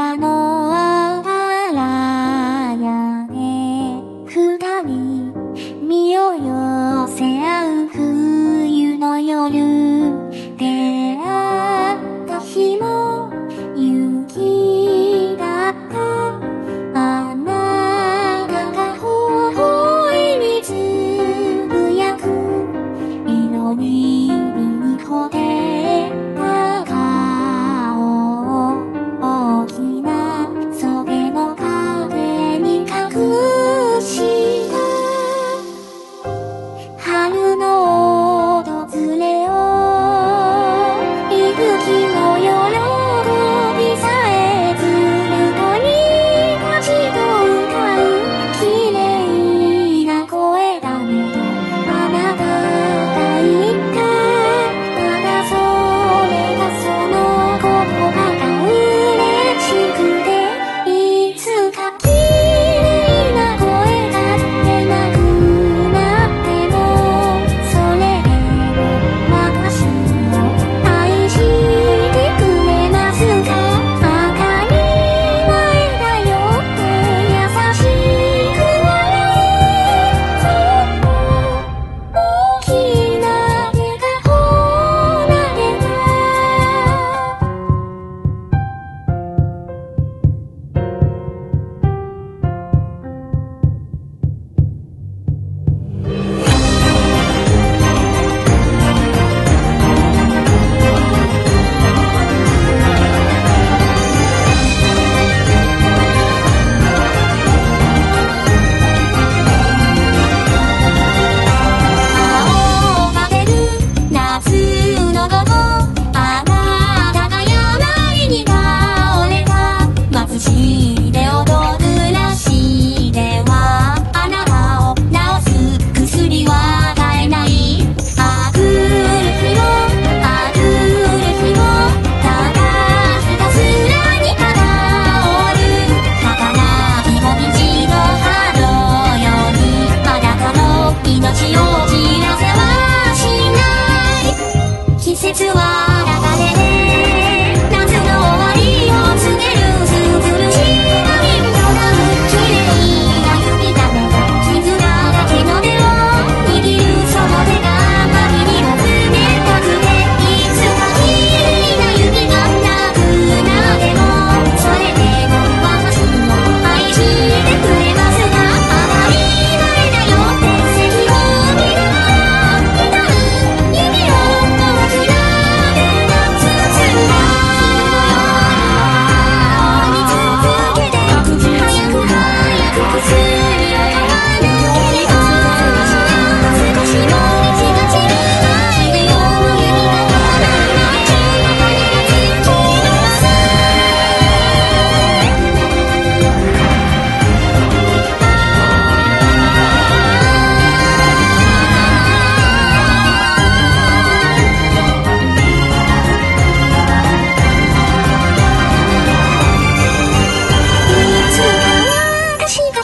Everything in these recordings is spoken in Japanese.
らの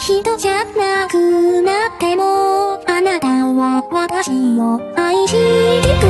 人じゃなくなってもあなたは私を愛してく